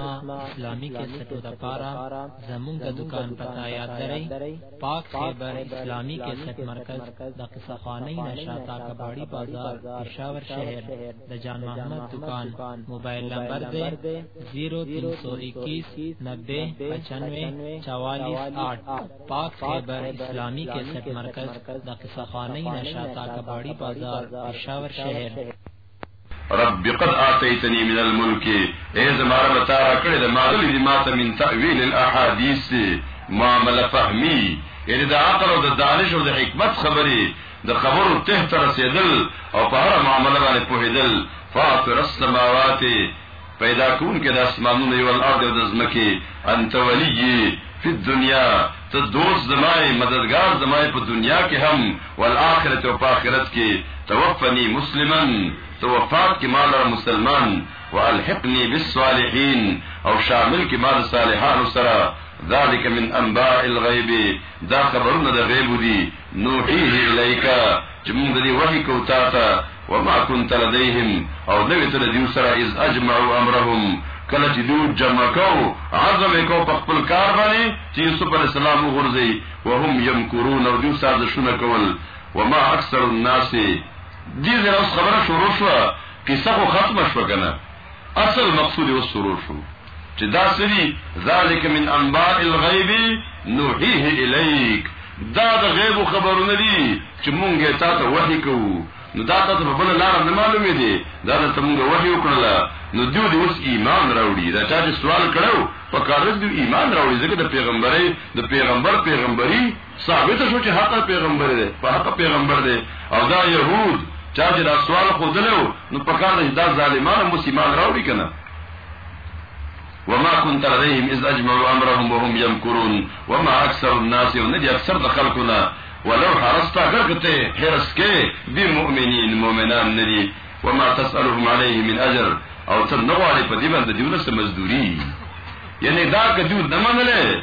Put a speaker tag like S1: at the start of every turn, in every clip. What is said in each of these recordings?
S1: اسلامی کے سٹو دا پارا زمون دا دکان پتا یاد درئی پاک خیبر اسلامی کے سٹ مرکز دا قصہ خانی نشاتا کباڑی بازار پشاور شہر دا جان محمد دکان موبائل نمبر دے 0321 90 95 44 8 پاک خیبر اسلامی کے سٹ مرکز دا قصہ خانی نشاتا کباڑی بازار پشاور شہر
S2: رب قد آتیتنی من الملک اے زما رب تا را کړی د ماغلی دی ماته من تأویل الاحادیث معامله فهمی یعنی د عقل او د دانش او د حکمت خبرې د خبرو ته تر رسیدل او په هر معامله باندې پوهیدل فاطر السماوات پیدا کوونکی د اسمانونو یې والارض او د ځمکې انت ولي فی الدنیا ته دوست زما یې مددګار زما یې په دنیا کې هم والآخرت او په آخرت کې توفنی مسلما ته وفات کې ما لره مسلمان والحقنی بالصالحین او شامل کې ما د صالحانو سره ذلك من انباء الغیب دا خبرونه د غیب دي نوحیه الیک چې موږ دې وحی کو تا ته وما كنت لديهم او نه وې ته له دوی سره اذ اجمعوا امرهم کله چې دوی جمع کو عزم یې کو په خپل کار باندې چې یوسف علیه السلام وغورځي وهم یمکرون او دوی سازشونه کول وما اکثر الناس دې ځای اوس خبره شروع شوه قصه خو ختمه شوه که نه اصل مقصود یې اوس شروع شو چې دا څه دي، ذلک من انباء الغیب نوحیه الیک، دا د غیبو خبرونه دي چې مونږ یې تا ته وحي کوو، نو دا تا ته په بله لاره نه معلومېدې، دا درته مونږ وحي وکړله، نو دوی دې اوس ایمان راوړي، دا چا چې سوال کړی و، پکار ده چې دوی ایمان راوړي، ځکه د پېغمبرۍ، د پېغمبر پېغمبري، ثابت شو چې حق پیغمبر دی په حق پیغمبر دی او دا يهود چا چې دا سوال خو دلو نو په کار دا ظالمانه مسلمان راوړي کنه وما كنت عليهم اذ اجمعوا امرهم وهم يمكرون وما اكثر الناس ندي اكثر دخلكنا ولو حرصت غرقته حرص کې بمؤمنين مؤمنان ندي وما تسالهم عليه من اجر او تر نغواړي په دې باندې دیونه سم مزدوري یعنی دا کدو نه منله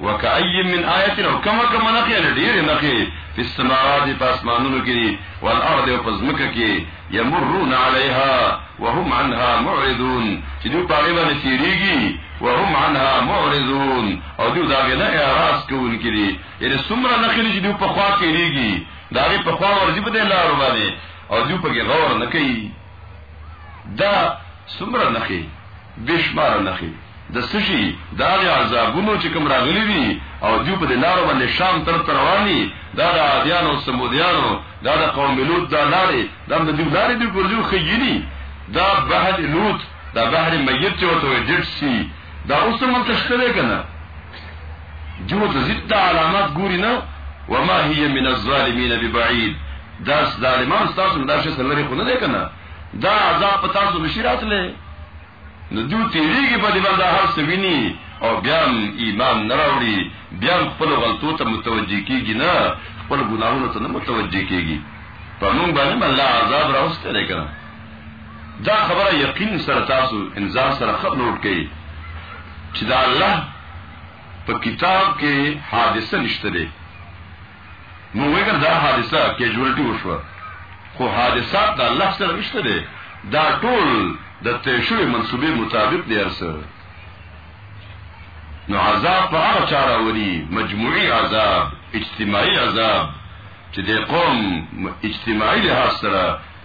S2: وکأی من آیت او کما کما نخی یعنی ډیر نخی فی السماوات په اسمانونو کې دي والارض او پزمکه کې یمرون علیها وهم عنها معرضون چې دوی په غیبه نسیریږي وهم عنها معرضون او دوی دا غنه اعراض کوونکې دي یعنی څومره نخې چې دوی په خوا کې ریږي دا غي په خوا ورځي په دې لار باندې او دوی په کې غور نه کوي دا څومره نخې بشمار نخې د څه شي؟ د هغه عذابونو چې کوم راغلي دي او دوی په دې لارو باندې شام طرف ته روان دي، دا د عادیانو او ثمودیانو، دا د قوم لوط دا لارې، دا هم د دوی لارې دي، ګورځي او ښيي دي، دا بحر لوط، دا بحر میت چې ورته وایي، ډیډ سي، دا اوس هم هلته شته دی که نه؟ دوی ورته ځي، دا علامات ګوري نه؟ وما هي من الظالمین ببعید، دا ظالمان ستاسو نه دا شی څه لرې خو نه دی که نه؟ دا عذاب په تاسو نه شي راتلی. نو دوی تیریږي په دې باندې هر څه ویني او بیا ایمان نه راوړي بیا خپل غلطو ته متوجه کیږي نه خپل ګناهونو ته نه متوجه کیږي په موږ باندې الله عذاب راوستي دی کنه دا خبره یقین سره تاسو انسان سره خبر نوٹ کړئ چې دا الله په کتاب کې حادثه نشته دی نو وګر دا حادثه کیجوالټي وشوه خو حادثات د الله سره نشته دي دا ټول د طے شوی منصوبې مطابق دی ارسه نو عذاب په هغه چاره وري مجموعي عذاب اجتماعي عذاب چې د قوم اجتماعي لحاظ سره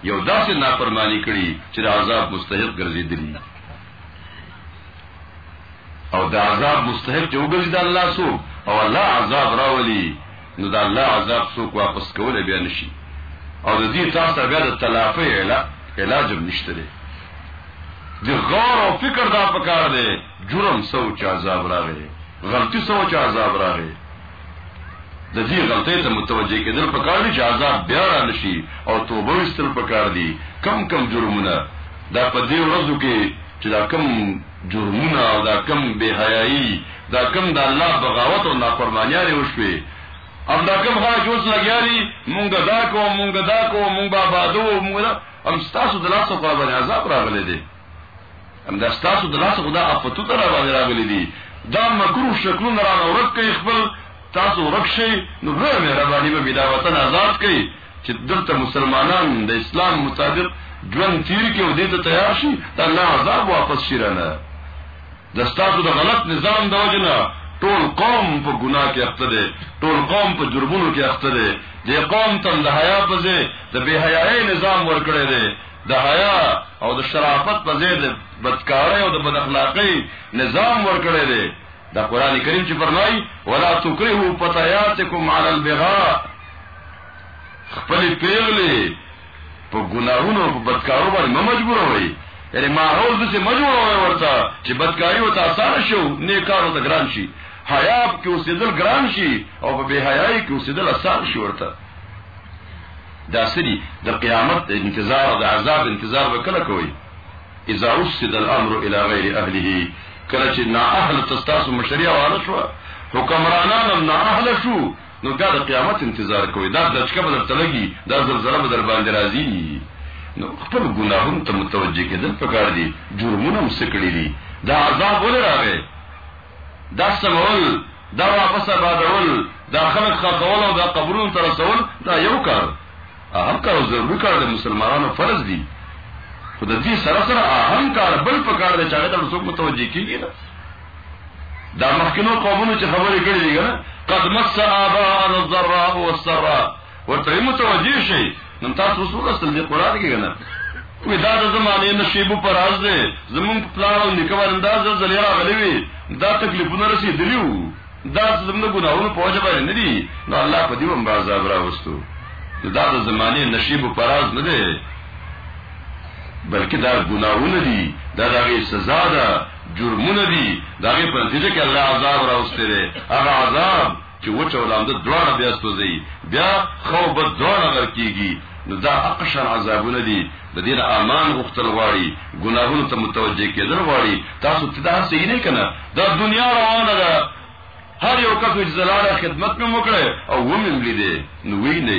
S2: یو داسې نافرمانی کړي چې د عذاب مستحق ګرځیدلی او د عذاب مستحق چې وګرځي د الله سو او الله عذاب راولي نو د الله عذاب سو واپس کولای بیا نشي او د دې تاسو ته بیا د تلافي علاج علاج هم نشته دی د غور او فکر دا پکار دی جرم سو چې عذاب راغی غلطي سو چې عذاب راغی د دې غلطۍ ته متوجه کېدل پکار دي چې عذاب بیا را نه شي او توبه ویستل پکار دي، کم کم جرمونه دا په دې ورځو کې چې دا کم جرمونه او دا کم بې حیايي، دا کم د الله بغاوت او نافرمانیانې وشوې او دا کم هغه چې اوس لګیا دي مونږ دا کوو، مونږ دا کوو، مونږ به آبادوو، مونږ دا هم ستاسو د لاسه خوا باندې عذاب راغلی دی. همدا ستاسو د لاسه خو دا آفتونه را باندې راغلي دي دا مکروه شکلونه رانه ورک کړئ خپل تاسو ورک شئ نو لویه مهرباني به وي دا وطن ازاد کړئ چې دلته مسلمانان د اسلام مطابق ژوند تیر کړي او دې ته تیار شي دا الله عذاب واپس شي رانه د ستاسو د غلط نظام د وجه نه ټول قوم په ګناه کې اخته دي ټول قوم په جرمونو کې اخته دي د قوم تم د حیا په ځای د بے حیاي نظام ورکړی دی د حیا او د شرافت په ځای د بدکارۍ او د بداخلاقۍ نظام ورکړی دی دا قران کریم چې فرمایي ولا تکرهوا فتياتكم على البغاء خپل پیغلې په ګناهونو په بدکارو باندې مه مجبوروي یعنی ماحول دسه مجبوروي ورته چې بدکاری او تاسان شو نیکارو ته ګران شي حیا کې اوسېدل ګران شي او په بے حیاي کې اوسېدل اسان شي ورته دا څه دي د قیامت د انتظار او د عذاب انتظار به کله کوئ اذا وسد الامر الى غیر اهله کله چې نا اهل تستاسو مشریا واله شو حکمرانان هم نا اهل شو نو بیا د قیامت انتظار کوي دا دچکه بدر تلګي دا زلزلہ بدر باندې راځي نو خپل ګناهون ته متوجه کېدل پکار دي جرمونه هم سکړي دي دا عذاب ولې راغی دا سمول، دا واپس ابادول، دا خلک ښخول او دا قبرونو ته رسول دا یو کار، اهم کار او ضروري کار دی، مسلمانانو فرض دي، خو د دې سره سره اهم کار بل په کار دی چې هغه ته څوک متوجه کېږي نه. دا مخکینو قومونو چې خبرې کړې دي که نه، قد مس آباءنا الضراء والسراء، ورته متوجه شي نن تاسو اوس ورسل دي قران کې کنه وی دا د زمانه نصیب پر راز ده زمون پلان او نکوه انداز زلې راغلي وي دا تکلیفونه رسیدلیو دا زمونږ ګناهونو په وجه باندې نه دي نو الله په دې هم باز راوستو دا د زمانه نصیب پر راز نه ده بلکې دا ګناهونه دي دا دغه سزا ده جرمونه دي دغه په نتیجه کې الله عذاب راوستي هغه عذاب چې وچ او لانده دواړه بیا سوځي بیا خو به دواړه غرقیږي نو دا اقشان عذابونه دي د دې امان غوښتل غواړي ګناهونو ته متوجه کېدل غواړي تاسو ته دا صحیح نه کنه دا دنیا روانه ده هر یو کس چې زلاله خدمت مې وکړي او ومې لیدې نو وی نه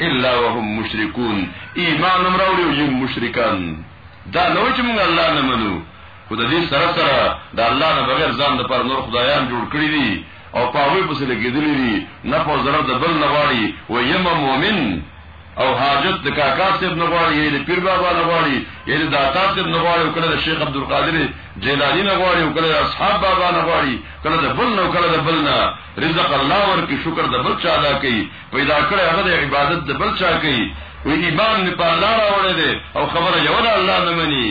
S2: الا وهم مشرکون ایمان هم راوړي او یم مشرکان دا نه وایي چې موږ الله نه منو خو د دې سره سره د الله نه بغیر ځان د پر نور خدایان جوړ کړی دي او په هغه پسې لګېدلې دي نه په ضرر د بل نه غواړي و یم مؤمن او حاجت د کاکا صاحب نه غواړي یا د پیر بابا نه غواړي یا د داتا صاحب نه غواړي او کله د شیخ عبدالقادر جیلانی نه غواړي او کله د اصحاب بابا نه غواړي کله د بل نه کله د بل نه رزق الله ورکی شکر د بل چا ادا کوي پیدا کړی هغه د عبادت د بل چا کوي وی ایمان می په الله راوړی دی او خبره یو د الله نه مني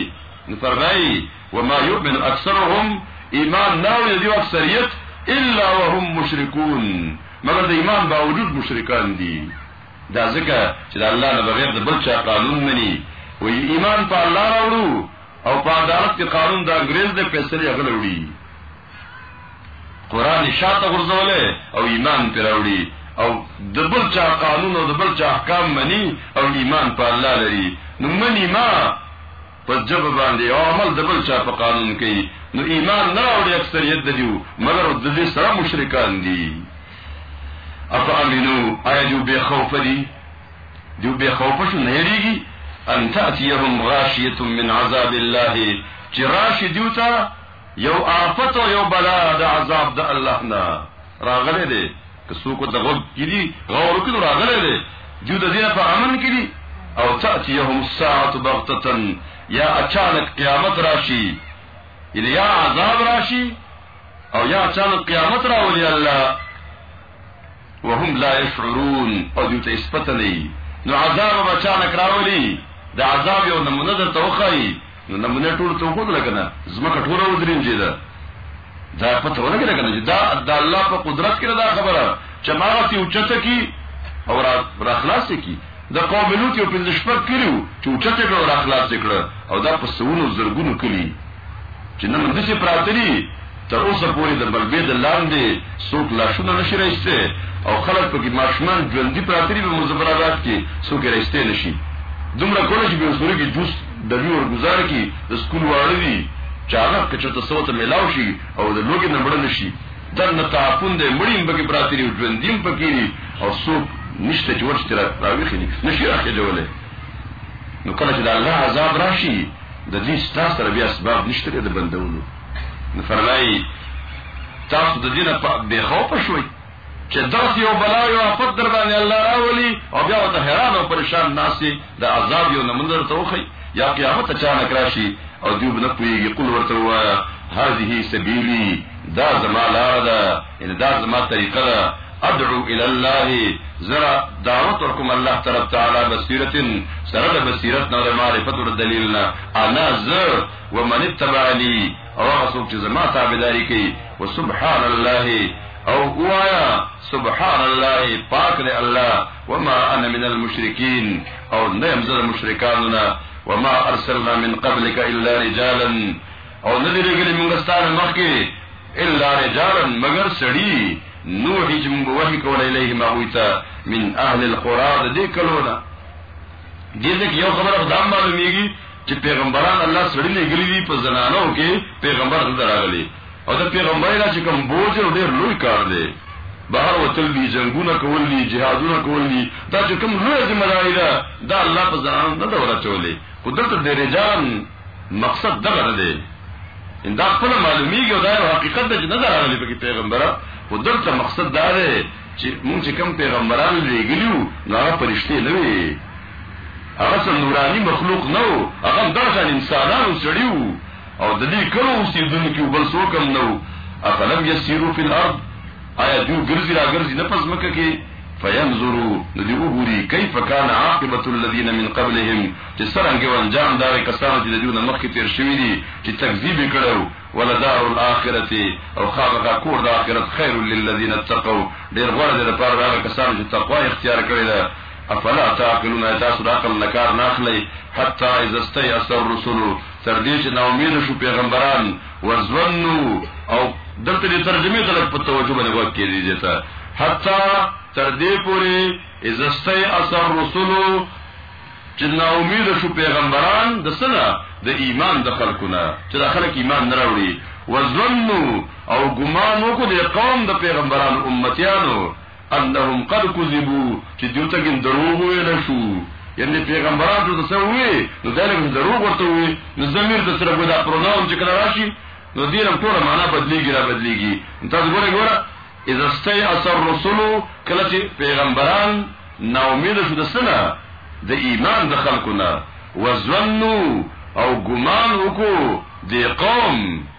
S2: نو فرمایي وما يؤمن اکثرهم ایمان نه وي دی اکثریت الا وهم مشرکون مګر د ایمان باوجود مشرکان دي دا ځکه چې د الله نه بغیر د بل چا قانون مني وی ایمان په الله راوړو او په عدالت کې قانون د انګريز د فیصله غلوړي قران شاته غرزولې او ایمان پر راوړي او د بل چا قانون او د بل چا احکام مني او ایمان په الله لري نو مني ما په جبه باندې او عمل د بل چا په قانون کوي نو ایمان نه راوړي اکثریت د دیو مګر د دې سره مشرکان دي اف امنو آیا جو بے خوف دي جو بے خوف شو نه لريږي ان تاتيهم غاشيه من عذاب الله چې راشي دیوتا یو آفت او یو بلا د عذاب د الله نه راغلی دی که څوک د غوږ کړي غور وکړي نو راغلی دی جو د دې په امن کړي او تاتيهم الساعه بغته یا اچانک قیامت راشي یعنی یا عذاب راشي او یا اچانک قیامت راولي الله وهم لا يشعرون او دوی ته هیڅ پته نه وي نو عذاب به اچانک راولي د عذاب یو نمونه درته وښایي نو نمونه ټولو ته وښودله که نه ځمکه ټوله ودرینجېده دا پته ولګېده که نه چې دا د الله په قدرت کې دا خبره چې هماغسې اوچته کړي او راخلاص یې کړي د قوم لوط یو پنځه شپږ کلي وو چې اوچت یې کړه او راخلاص یې کړه او دا په سوونو زرګونو کلي چې نن همداسې پراته دي، تر اوسه پورې د ملبې د لاندې څوک لاشونه نه شي را ایستی او خلک پکې ماشومان ژوندي پراته دي په مظفراباد کې څوک یې را ایستی نه شي. دومره کونه چې په یو سوري کې جوس ډبي ورګوزار کړي د سکول واړه دي چې هغه که چېرته څه ورته مېلاو شي او د لوږې نه مړه نه شي. دا نه تعفن دی، مړي هم پکې پراته دي او ژوندي هم پکې دي او څوک نشته چې ورشي چې راویښ یې کړي، نه شي یې راخېژولی. نو کله چې د الله عذاب راشي، د دین ستاسو سره بیا اسباب نشته د بندولو نو فرمایي تاسو د دینه په بې خوفه شوي چې دغه یو بلا یو آفت در باندې الله راولي او بیا ته حیران او پریشان ناسي د عذاب یو نمندر ته وخی یا قیامت اچانک راشي او دیو نه پويږي قل ورته وایا هذه سبیلی دا زما لار ده یعنی دا زما طریقه ده ادعو الى الله زرا دعوت ورکم الله طرف تعالی بصیرت سره د بصیرت نه معرفت او دلیل نه انا ز ومن اتبعنی او هغه څوک چې زما تابعداري کوي وسبحان الله او وایا سبحان الله پاک دی الله وما انا من المشرکین او نه يم زه مشرکانو نه وما ارسلنا من قبلك الا رجالا او نه دي لېږلي مونږ ستا نه مخکې الا رجالا مګر سړي نوحي چې مونږ به وحي کول الیهم هغوی ته من اهل القرا د دې کلو نه دې ځای کې یو خبره خو دا هم معلومېږي چې پیغمبران الله سړي لېږلي دي په زنانو کې پیغمبر دلته راغلی او د پیغمبر نه چې کوم بوج او ډېر لوی کار دی بهر وتل دي جنگونه کول دي جهادونه کول دي دا چې کوم لوی ذمہ داری ده دا الله په ځان نه ده ورچولې خو دلته د رجال مقصد دغه نه دی ان دا خپل معلومیږي او دا یو حقیقت دی چې نه راغلی پکې پیغمبره خو دلته مقصد دا دی چې مونږ چې کوم پیغمبران لېږلیو نو هغه پرشته نه وي هغه څه نوراني مخلوق نه وو هغه دغه انسانانو سړي وو او د دې کلو اوسېدونکي بل څوک هم نه وو افلم یسیرو فی الارض آیا دوی ګرځي را ګرځي نه په ځمکه کې فینظرو نو دی وګوري کیف کان عاقبت الذین من قبلهم چې څنګه و انجام دا کسانو چې د دوی نه مخکې تیر شوی دي چې تکذیب کړو ولدار الاخرته او خامخا کور د اخرت خیر للذین اتقوا ډیر غوړه ده لپاره دا کسانو چې تقوا اختیار کړی ده افلا تعقلون تاسو د عقل نکار ناخلی حتی اذا استيأس الرسل تر دې چې نا امید شو پیغمبران وظنو او دلته د ترجمه ته په توجه باندې وخت کې دي ته حتا تر دې پوري عزتي اثر رسولو چې نا امید شو پیغمبران د سنا د ایمان د خلقونه چې د خلک ایمان نه راوړي وظنو او ګمان وکړي قوم د پیغمبران امتیانو انهم قد کذبو چې دوی ته ګن دروغ ویل شو یعنی پیغمبران ته څه وی نو دا لکه دروغ ورته وی نو زمير ته سره ګدا پروناون چې کله راشي نو دې رم ټول معنا بدلیږي را بدلیږي تاسو ګوره ګوره اذا استي اثر رسول کله چې پیغمبران نا امید شو د سنه د ایمان د خلقونه وزنو او ګمان وکړو د قوم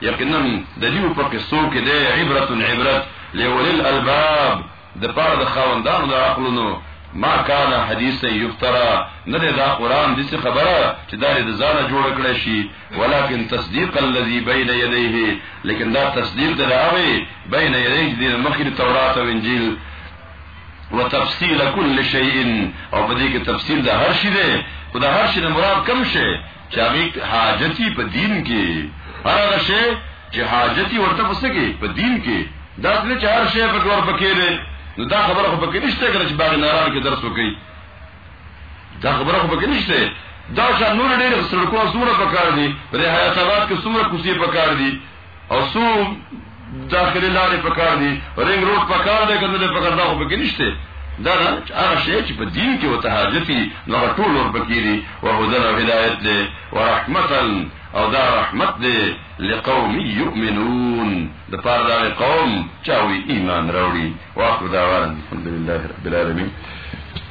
S2: یقینا د دیو په قصو کې دی عبرت عبرت لولی الالباب د پاره د خاوندانو د عقلونو ما کان حدیث یفترا نه دا قران دې خبره چې دا د ځانه جوړ کړی شي ولکن تصدیق الذي بین یدیه لیکن دا تصدیق دا راوي بین یدیه د مخیر تورات او انجیل وتفصيل كل شيء او په دې کې تفصيل د هر شي دی خدا هر شي نه مراد کم شي چې هغه حاجتي په دین کې هر هغه شی چې حاجتي ورته پسګي په دین کې دا څه چې هر شی په ګور پکې دی نو دا خبره خو پکې نشته کړه چې باغ ناران کې درس وکړي دا خبره خو پکې نشته دا شان نور ډېر سرکو سمره پکار دي رعایت آباد کې سمره کوسي پکار دي او سو داخلي لارې په کار دي رنګ روډ په کار دی کنه په کار دا خو پکې نشته دا هغه شی چې په دین کې وته حاجتي نو ټول ور پکې دي او هدن او هدایت دی او رحمتا او دا رحمت دی لقوم یؤمنون د پاره دا قوم چې ایمان راوړي واخر دا الحمدلله رب العالمین